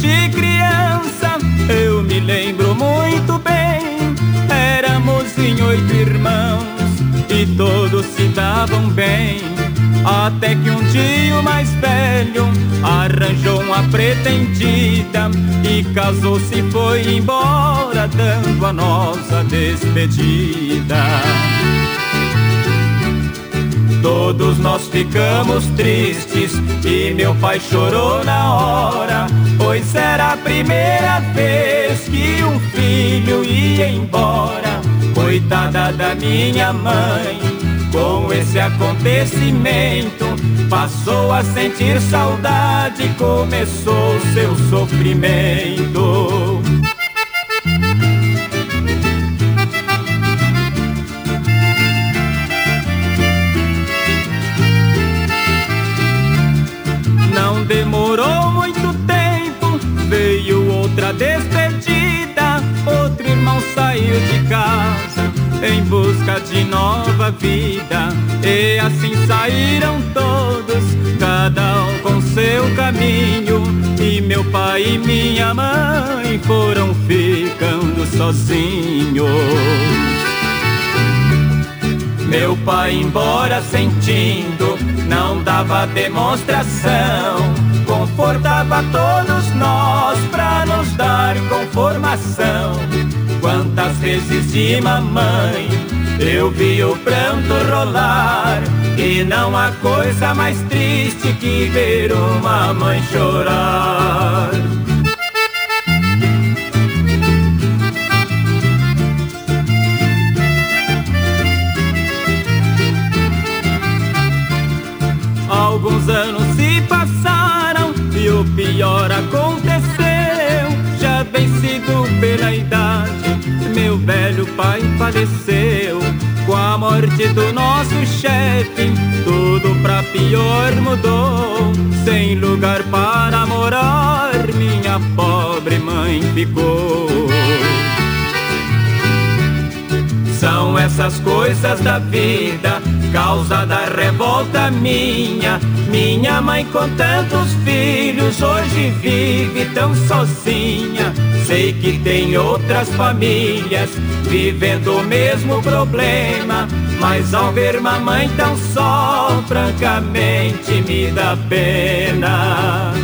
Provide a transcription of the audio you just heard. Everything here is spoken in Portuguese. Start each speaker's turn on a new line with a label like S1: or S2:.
S1: de criança eu me lembro muito bem. Éramos em oito irmãos e todos se davam bem. Até que um dia o mais velho arranjou uma pretendida e casou-se e foi embora, dando a nossa despedida. Nós ficamos tristes e meu pai chorou na hora, pois era a primeira vez que um filho ia embora. Coitada da minha mãe, com esse acontecimento, passou a sentir saudade, começou seu sofrimento. Despedida. Outro irmão saiu de casa em busca de nova vida. E assim saíram todos, cada um com seu caminho. E meu pai e minha mãe foram ficando sozinhos. Meu pai, embora sentindo, não dava demonstração. Confortava todos nós pra Quantas vezes de mamãe eu vi o pranto rolar. E não há coisa mais triste que ver uma mãe chorar. Alguns anos se passaram e o pior aconteceu. Pela idade, meu velho pai faleceu. Com a morte do nosso chefe, tudo pra pior mudou. Sem lugar para morar, minha pobre mãe ficou. São essas coisas da vida, causa da revolta minha. Minha mãe com tantos filhos hoje vive tão sozinha. Sei que tem outras famílias vivendo o mesmo problema. Mas ao ver mamãe tão só, francamente me dá pena.